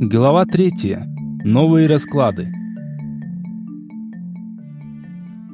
Глава третья. Новые расклады.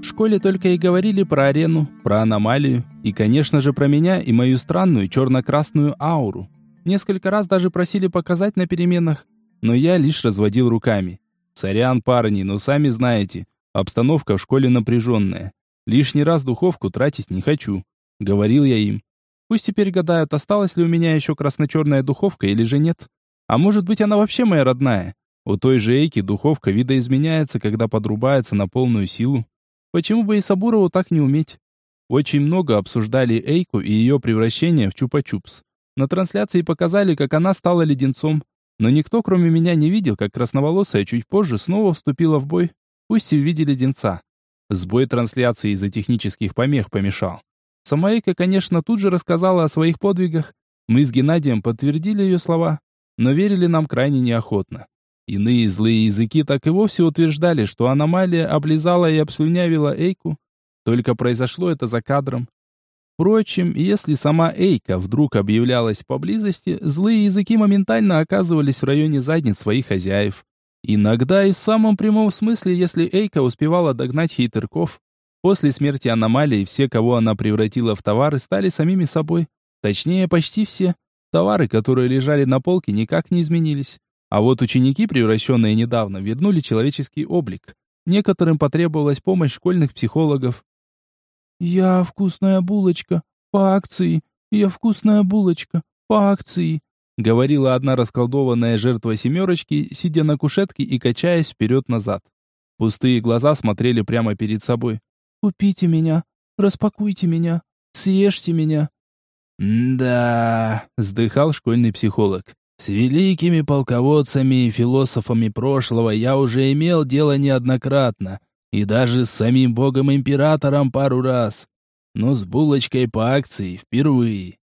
В школе только и говорили про арену, про аномалию и, конечно же, про меня и мою странную черно-красную ауру. Несколько раз даже просили показать на переменах, но я лишь разводил руками. Сорян, парни, но сами знаете, обстановка в школе напряженная. Лишний раз духовку тратить не хочу, говорил я им. Пусть теперь гадают, осталась ли у меня еще красно-черная духовка или же нет. А может быть, она вообще моя родная? У той же Эйки духовка видоизменяется, когда подрубается на полную силу. Почему бы и Сабурову так не уметь? Очень много обсуждали Эйку и ее превращение в Чупа-Чупс. На трансляции показали, как она стала леденцом. Но никто, кроме меня, не видел, как красноволосая чуть позже снова вступила в бой, пусть и в виде леденца. Сбой трансляции из-за технических помех помешал. Сама Эйка, конечно, тут же рассказала о своих подвигах. Мы с Геннадием подтвердили ее слова но верили нам крайне неохотно. Иные злые языки так и вовсе утверждали, что аномалия облизала и обслюнявила Эйку, только произошло это за кадром. Впрочем, если сама Эйка вдруг объявлялась поблизости, злые языки моментально оказывались в районе задниц своих хозяев. Иногда и в самом прямом смысле, если Эйка успевала догнать хейтерков, после смерти аномалии все, кого она превратила в товары, стали самими собой. Точнее, почти все. Товары, которые лежали на полке, никак не изменились. А вот ученики, превращенные недавно, вернули человеческий облик. Некоторым потребовалась помощь школьных психологов. «Я вкусная булочка, по акции, я вкусная булочка, по акции», говорила одна расколдованная жертва семерочки, сидя на кушетке и качаясь вперед-назад. Пустые глаза смотрели прямо перед собой. «Купите меня, распакуйте меня, съешьте меня, «Да», — вздыхал школьный психолог. «С великими полководцами и философами прошлого я уже имел дело неоднократно, и даже с самим богом-императором пару раз. Но с булочкой по акции впервые».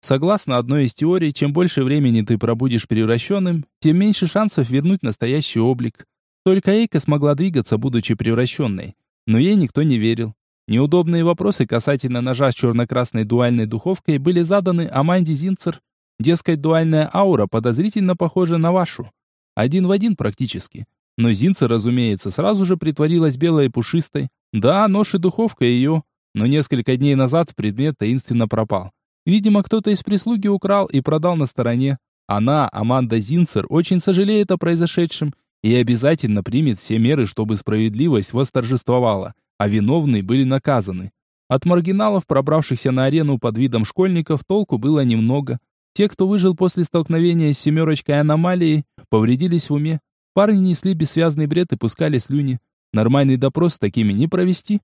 Согласно одной из теорий, чем больше времени ты пробудешь превращенным, тем меньше шансов вернуть настоящий облик. Только Эйка смогла двигаться, будучи превращенной. Но ей никто не верил. Неудобные вопросы касательно ножа с черно-красной дуальной духовкой были заданы Аманде Зинцер. Дескать, дуальная аура подозрительно похожа на вашу. Один в один практически. Но Зинцер, разумеется, сразу же притворилась белой и пушистой. Да, нож и духовка ее. Но несколько дней назад предмет таинственно пропал. Видимо, кто-то из прислуги украл и продал на стороне. Она, Аманда Зинцер, очень сожалеет о произошедшем и обязательно примет все меры, чтобы справедливость восторжествовала а виновные были наказаны. От маргиналов, пробравшихся на арену под видом школьников, толку было немного. Те, кто выжил после столкновения с семерочкой аномалии, повредились в уме. Парни несли бессвязный бред и пускали слюни. Нормальный допрос с такими не провести.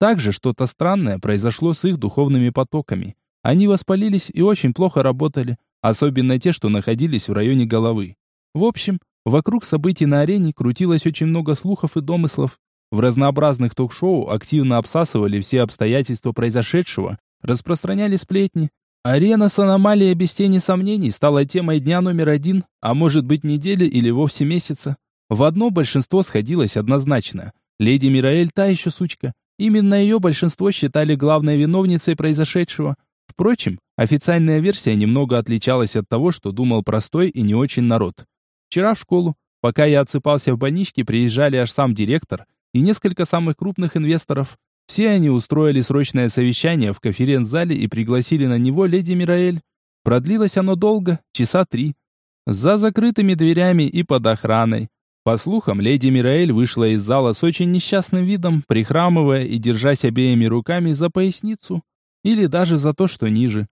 Также что-то странное произошло с их духовными потоками. Они воспалились и очень плохо работали, особенно те, что находились в районе головы. В общем, вокруг событий на арене крутилось очень много слухов и домыслов, в разнообразных ток-шоу активно обсасывали все обстоятельства произошедшего, распространяли сплетни. Арена с аномалией без тени сомнений стала темой дня номер один, а может быть недели или вовсе месяца. В одно большинство сходилось однозначно. Леди Мираэль та еще сучка. Именно ее большинство считали главной виновницей произошедшего. Впрочем, официальная версия немного отличалась от того, что думал простой и не очень народ. Вчера в школу, пока я отсыпался в больничке, приезжали аж сам директор, и несколько самых крупных инвесторов. Все они устроили срочное совещание в конференц-зале и пригласили на него леди Мираэль. Продлилось оно долго, часа три. За закрытыми дверями и под охраной. По слухам, леди Мираэль вышла из зала с очень несчастным видом, прихрамывая и держась обеими руками за поясницу. Или даже за то, что ниже.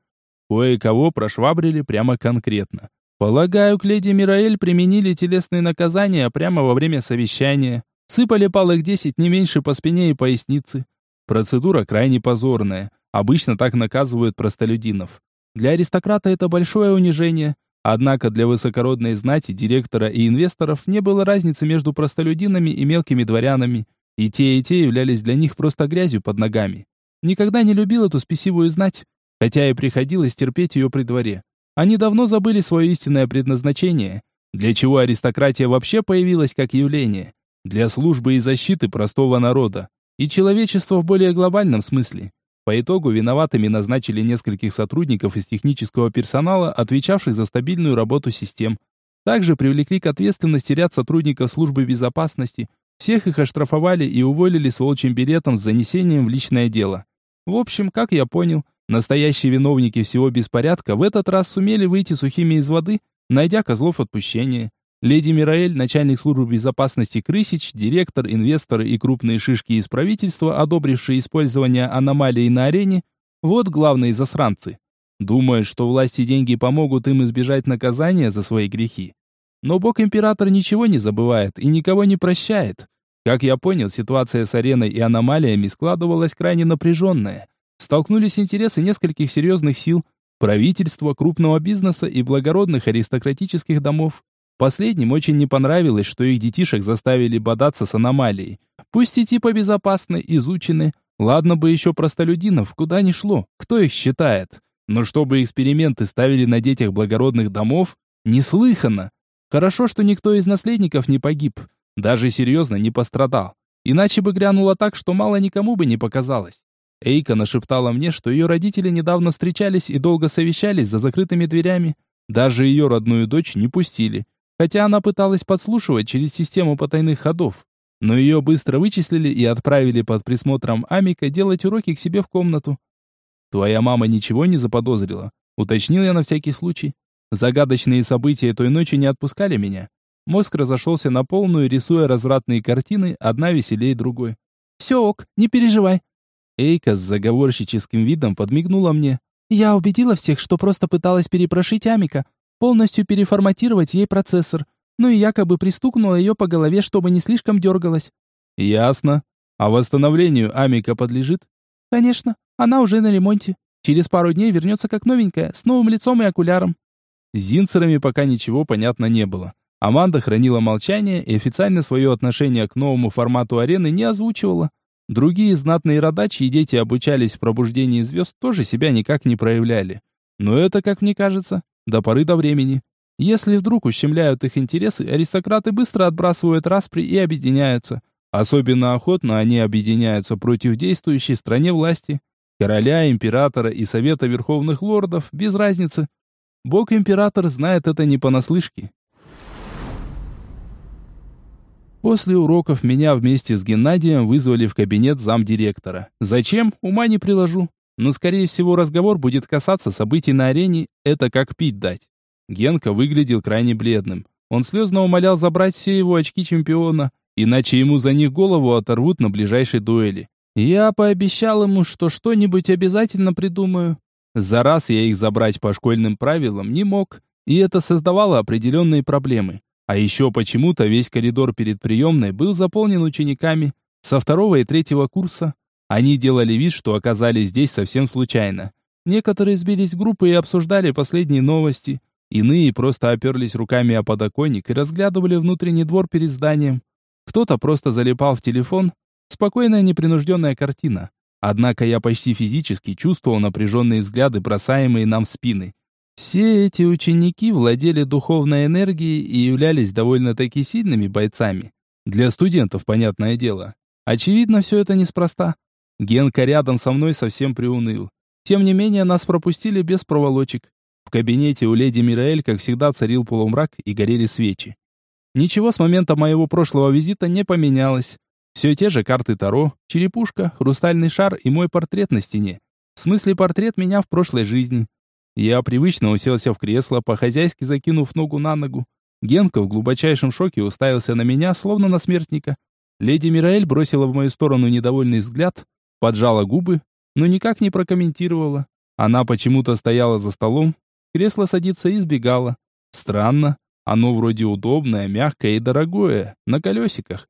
Кое-кого прошвабрили прямо конкретно. Полагаю, к леди Мираэль применили телесные наказания прямо во время совещания. Сыпали палок десять, не меньше по спине и пояснице. Процедура крайне позорная. Обычно так наказывают простолюдинов. Для аристократа это большое унижение. Однако для высокородной знати, директора и инвесторов не было разницы между простолюдинами и мелкими дворянами. И те, и те являлись для них просто грязью под ногами. Никогда не любил эту спесивую знать, хотя и приходилось терпеть ее при дворе. Они давно забыли свое истинное предназначение, для чего аристократия вообще появилась как явление для службы и защиты простого народа и человечества в более глобальном смысле. По итогу виноватыми назначили нескольких сотрудников из технического персонала, отвечавших за стабильную работу систем. Также привлекли к ответственности ряд сотрудников службы безопасности. Всех их оштрафовали и уволили с волчьим билетом с занесением в личное дело. В общем, как я понял, настоящие виновники всего беспорядка в этот раз сумели выйти сухими из воды, найдя козлов отпущения. Леди Мираэль, начальник службы безопасности Крысич, директор, инвесторы и крупные шишки из правительства, одобрившие использование аномалий на арене, вот главные засранцы. Думают, что власти деньги помогут им избежать наказания за свои грехи. Но бог-император ничего не забывает и никого не прощает. Как я понял, ситуация с ареной и аномалиями складывалась крайне напряженная. Столкнулись интересы нескольких серьезных сил, правительства, крупного бизнеса и благородных аристократических домов. Последним очень не понравилось, что их детишек заставили бодаться с аномалией. Пусть и типа безопасны, изучены. Ладно бы еще простолюдинов, куда ни шло, кто их считает. Но чтобы эксперименты ставили на детях благородных домов, неслыханно. Хорошо, что никто из наследников не погиб, даже серьезно не пострадал. Иначе бы грянуло так, что мало никому бы не показалось. Эйка нашептала мне, что ее родители недавно встречались и долго совещались за закрытыми дверями. Даже ее родную дочь не пустили хотя она пыталась подслушивать через систему потайных ходов. Но ее быстро вычислили и отправили под присмотром Амика делать уроки к себе в комнату. «Твоя мама ничего не заподозрила?» Уточнил я на всякий случай. Загадочные события той ночи не отпускали меня. Мозг разошелся на полную, рисуя развратные картины, одна веселее другой. «Все ок, не переживай». Эйка с заговорщическим видом подмигнула мне. «Я убедила всех, что просто пыталась перепрошить Амика, полностью переформатировать ей процессор, ну и якобы пристукнула ее по голове, чтобы не слишком дергалась. Ясно. А восстановлению Амика подлежит? Конечно, она уже на ремонте. Через пару дней вернется как новенькая, с новым лицом и окуляром. С Зинцерами пока ничего понятно не было. Аманда хранила молчание и официально свое отношение к новому формату арены не озвучивала. Другие знатные рода, чьи дети обучались в пробуждении звезд, тоже себя никак не проявляли. Но это, как мне кажется, до поры до времени. Если вдруг ущемляют их интересы, аристократы быстро отбрасывают распри и объединяются. Особенно охотно они объединяются против действующей стране власти. Короля, императора и совета верховных лордов, без разницы. Бог-император знает это не понаслышке. После уроков меня вместе с Геннадием вызвали в кабинет замдиректора. Зачем? Ума не приложу но, скорее всего, разговор будет касаться событий на арене, это как пить дать. Генка выглядел крайне бледным. Он слезно умолял забрать все его очки чемпиона, иначе ему за них голову оторвут на ближайшей дуэли. Я пообещал ему, что что-нибудь обязательно придумаю. За раз я их забрать по школьным правилам не мог, и это создавало определенные проблемы. А еще почему-то весь коридор перед приемной был заполнен учениками со второго и третьего курса. Они делали вид, что оказались здесь совсем случайно. Некоторые сбились в группы и обсуждали последние новости. Иные просто оперлись руками о подоконник и разглядывали внутренний двор перед зданием. Кто-то просто залипал в телефон. Спокойная непринужденная картина. Однако я почти физически чувствовал напряженные взгляды, бросаемые нам в спины. Все эти ученики владели духовной энергией и являлись довольно-таки сильными бойцами. Для студентов, понятное дело. Очевидно, все это неспроста. Генка рядом со мной совсем приуныл. Тем не менее, нас пропустили без проволочек. В кабинете у леди Мираэль, как всегда, царил полумрак и горели свечи. Ничего с момента моего прошлого визита не поменялось. Все те же карты Таро, черепушка, хрустальный шар и мой портрет на стене. В смысле портрет меня в прошлой жизни. Я привычно уселся в кресло, по-хозяйски закинув ногу на ногу. Генка в глубочайшем шоке уставился на меня, словно на смертника. Леди Мираэль бросила в мою сторону недовольный взгляд, Поджала губы, но никак не прокомментировала. Она почему-то стояла за столом, кресло садиться избегала. Странно, оно вроде удобное, мягкое и дорогое, на колесиках.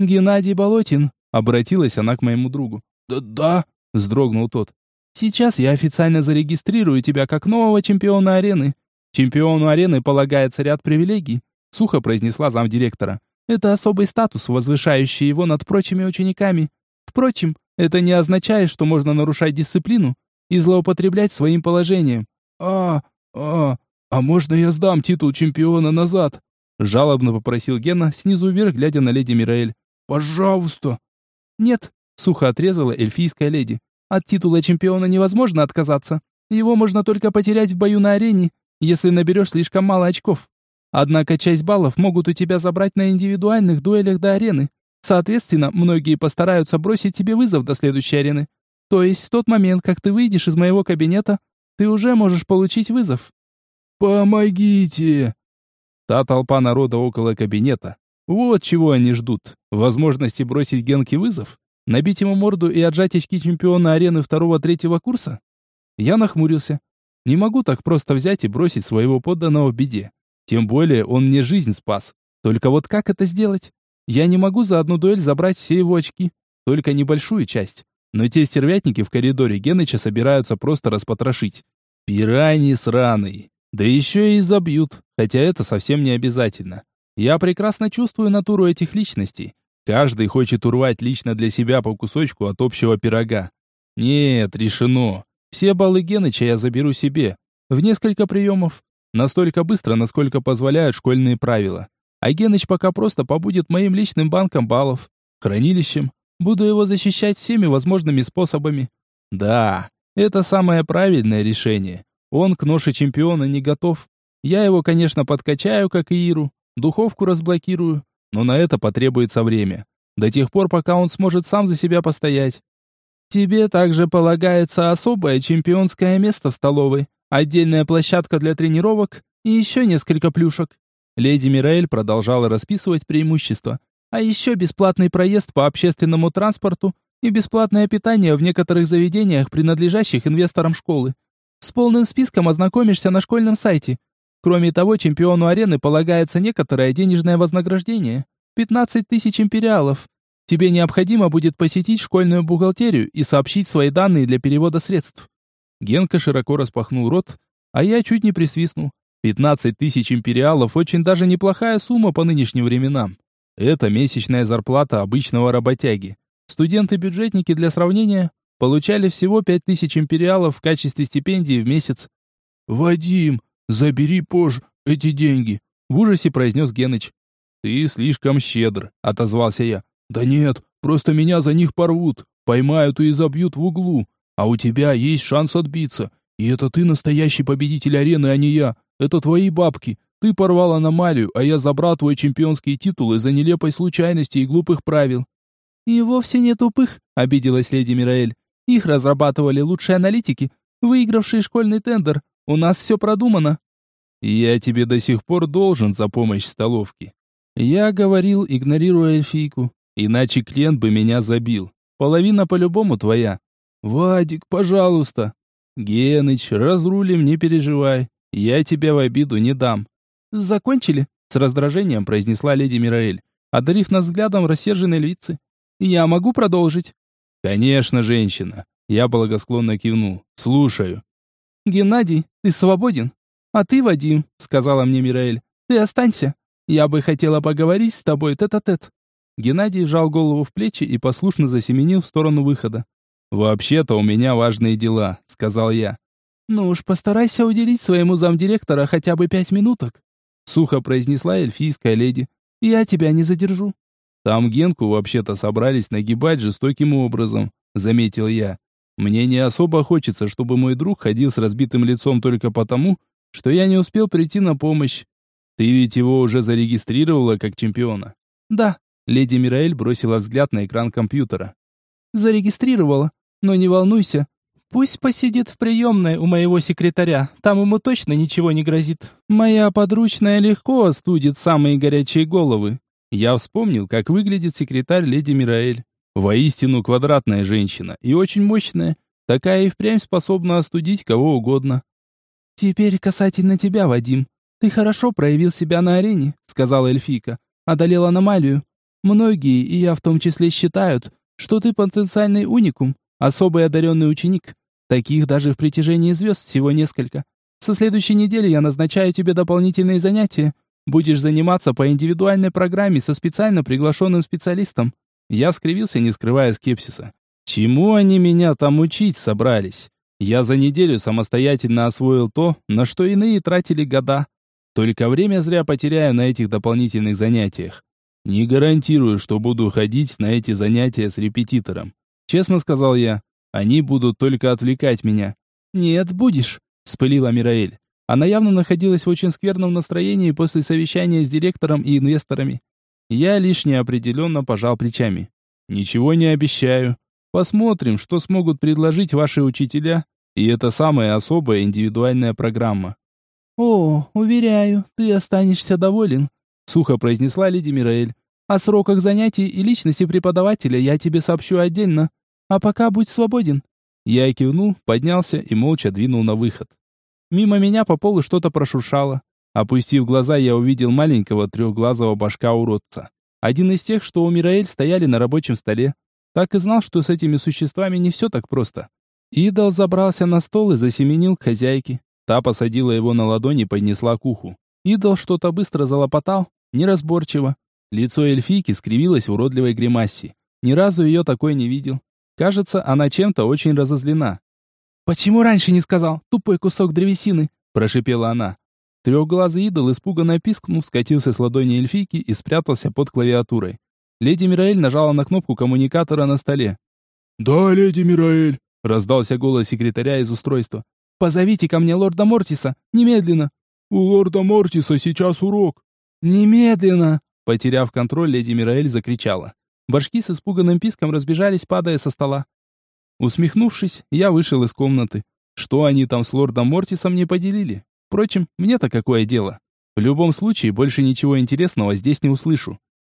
«Геннадий Болотин», — обратилась она к моему другу. «Да-да», — вздрогнул тот. «Сейчас я официально зарегистрирую тебя как нового чемпиона арены. Чемпиону арены полагается ряд привилегий», — сухо произнесла замдиректора. «Это особый статус, возвышающий его над прочими учениками. Впрочем, это не означает, что можно нарушать дисциплину и злоупотреблять своим положением. А, а, а можно я сдам титул чемпиона назад? Жалобно попросил Гена, снизу вверх, глядя на леди Мираэль. Пожалуйста. Нет, сухо отрезала эльфийская леди. От титула чемпиона невозможно отказаться. Его можно только потерять в бою на арене, если наберешь слишком мало очков. Однако часть баллов могут у тебя забрать на индивидуальных дуэлях до арены. Соответственно, многие постараются бросить тебе вызов до следующей арены. То есть в тот момент, как ты выйдешь из моего кабинета, ты уже можешь получить вызов. Помогите! Та толпа народа около кабинета. Вот чего они ждут. Возможности бросить Генке вызов? Набить ему морду и отжать очки чемпиона арены второго-третьего курса? Я нахмурился. Не могу так просто взять и бросить своего подданного в беде. Тем более он мне жизнь спас. Только вот как это сделать? Я не могу за одну дуэль забрать все его очки. Только небольшую часть. Но те стервятники в коридоре Геныча собираются просто распотрошить. Пираньи сраные. Да еще и забьют, хотя это совсем не обязательно. Я прекрасно чувствую натуру этих личностей. Каждый хочет урвать лично для себя по кусочку от общего пирога. Нет, решено. Все баллы Геныча я заберу себе. В несколько приемов. Настолько быстро, насколько позволяют школьные правила. А Геныч пока просто побудет моим личным банком баллов. Хранилищем. Буду его защищать всеми возможными способами. Да, это самое правильное решение. Он к ноше чемпиона не готов. Я его, конечно, подкачаю, как и Иру, духовку разблокирую, но на это потребуется время. До тех пор, пока он сможет сам за себя постоять. Тебе также полагается особое чемпионское место в столовой, отдельная площадка для тренировок и еще несколько плюшек. Леди Мираэль продолжала расписывать преимущества. А еще бесплатный проезд по общественному транспорту и бесплатное питание в некоторых заведениях, принадлежащих инвесторам школы. С полным списком ознакомишься на школьном сайте. Кроме того, чемпиону арены полагается некоторое денежное вознаграждение. 15 тысяч империалов. Тебе необходимо будет посетить школьную бухгалтерию и сообщить свои данные для перевода средств. Генка широко распахнул рот, а я чуть не присвистнул. 15 тысяч империалов очень даже неплохая сумма по нынешним временам. Это месячная зарплата обычного работяги. Студенты-бюджетники для сравнения получали всего 5000 империалов в качестве стипендии в месяц. «Вадим, забери позже эти деньги», — в ужасе произнес Геныч. «Ты слишком щедр», — отозвался я. «Да нет, просто меня за них порвут, поймают и забьют в углу, а у тебя есть шанс отбиться. И это ты настоящий победитель арены, а не я. Это твои бабки. Ты порвал аномалию, а я забрал твой чемпионский титул из-за нелепой случайности и глупых правил». «И вовсе не тупых», — обиделась леди Мираэль. «Их разрабатывали лучшие аналитики, выигравшие школьный тендер. У нас все продумано». «Я тебе до сих пор должен за помощь столовке». Я говорил, игнорируя эльфийку. Иначе клиент бы меня забил. Половина по-любому твоя. Вадик, пожалуйста. Геныч, разрулим, не переживай. Я тебя в обиду не дам. «Закончили?» — с раздражением произнесла леди Мираэль, одарив нас взглядом рассерженной львицы. «Я могу продолжить?» «Конечно, женщина!» Я благосклонно кивнул. «Слушаю». «Геннадий, ты свободен?» «А ты, Вадим», — сказала мне Мираэль, — «ты останься. Я бы хотела поговорить с тобой тет-а-тет». -тет. Геннадий сжал голову в плечи и послушно засеменил в сторону выхода. «Вообще-то у меня важные дела», — сказал я. «Ну уж постарайся уделить своему замдиректора хотя бы пять минуток», сухо произнесла эльфийская леди. Я тебя не задержу. Там Генку вообще-то собрались нагибать жестоким образом, заметил я. Мне не особо хочется, чтобы мой друг ходил с разбитым лицом только потому, что я не успел прийти на помощь. Ты ведь его уже зарегистрировала как чемпиона? Да, леди Мираэль бросила взгляд на экран компьютера. Зарегистрировала, но не волнуйся, Пусть посидит в приемной у моего секретаря, там ему точно ничего не грозит. Моя подручная легко остудит самые горячие головы. Я вспомнил, как выглядит секретарь леди Мираэль. Воистину квадратная женщина и очень мощная. Такая и впрямь способна остудить кого угодно. «Теперь касательно тебя, Вадим. Ты хорошо проявил себя на арене», — сказала эльфийка. «Одолел аномалию. Многие, и я в том числе, считают, что ты потенциальный уникум, особый одаренный ученик. Таких даже в притяжении звезд всего несколько. Со следующей недели я назначаю тебе дополнительные занятия. Будешь заниматься по индивидуальной программе со специально приглашенным специалистом. Я скривился, не скрывая скепсиса. Чему они меня там учить собрались? Я за неделю самостоятельно освоил то, на что иные тратили года. Только время зря потеряю на этих дополнительных занятиях. Не гарантирую, что буду ходить на эти занятия с репетитором. Честно сказал я. Они будут только отвлекать меня. Нет, будешь, спылила Мираэль. Она явно находилась в очень скверном настроении после совещания с директором и инвесторами. Я лишь неопределенно пожал плечами. Ничего не обещаю. Посмотрим, что смогут предложить ваши учителя, и это самая особая индивидуальная программа. О, уверяю, ты останешься доволен, сухо произнесла леди Мираэль. О сроках занятий и личности преподавателя я тебе сообщу отдельно. А пока будь свободен. Я кивнул, поднялся и молча двинул на выход. Мимо меня по полу что-то прошуршало. Опустив глаза, я увидел маленького трехглазого башка-уродца. Один из тех, что у Мираэль стояли на рабочем столе. Так и знал, что с этими существами не все так просто. Идол забрался на стол и засеменил к хозяйке. Та посадила его на ладони и поднесла к уху. Идол что-то быстро залопотал, неразборчиво. Лицо эльфийки скривилось в уродливой гримасе. Ни разу ее такой не видел. Кажется, она чем-то очень разозлена. «Почему раньше не сказал, тупой кусок древесины?» – прошипела она. Трехглазый идол испуганно пискнул, скатился с ладони эльфийки и спрятался под клавиатурой. Леди Мираэль нажала на кнопку коммуникатора на столе. «Да, леди Мираэль», — раздался голос секретаря из устройства. «Позовите ко мне лорда Мортиса, немедленно». «У лорда Мортиса сейчас урок». «Немедленно!» Потеряв контроль, леди Мираэль закричала. Башки с испуганным писком разбежались, падая со стола. Усмехнувшись, я вышел из комнаты. Что они там с лордом Мортисом не поделили? Впрочем, мне-то какое дело? В любом случае, больше ничего интересного здесь не услышу.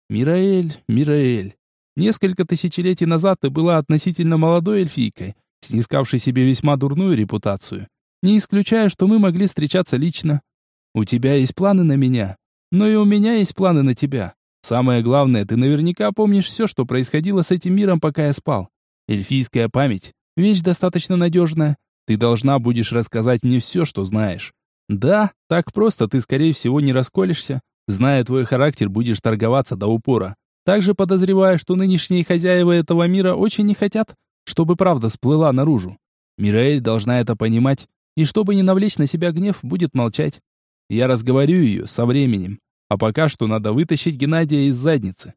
Мираэль, Мираэль. Несколько тысячелетий назад ты была относительно молодой эльфийкой, снискавшей себе весьма дурную репутацию. Не исключаю, что мы могли встречаться лично. У тебя есть планы на меня, но и у меня есть планы на тебя. Самое главное, ты наверняка помнишь все, что происходило с этим миром, пока я спал. Эльфийская память — вещь достаточно надежная. Ты должна будешь рассказать мне все, что знаешь. Да, так просто ты, скорее всего, не расколешься. Зная твой характер, будешь торговаться до упора. Также подозреваю, что нынешние хозяева этого мира очень не хотят, чтобы правда всплыла наружу. Мираэль должна это понимать, и чтобы не навлечь на себя гнев, будет молчать. Я разговорю ее со временем. А пока что надо вытащить Геннадия из задницы.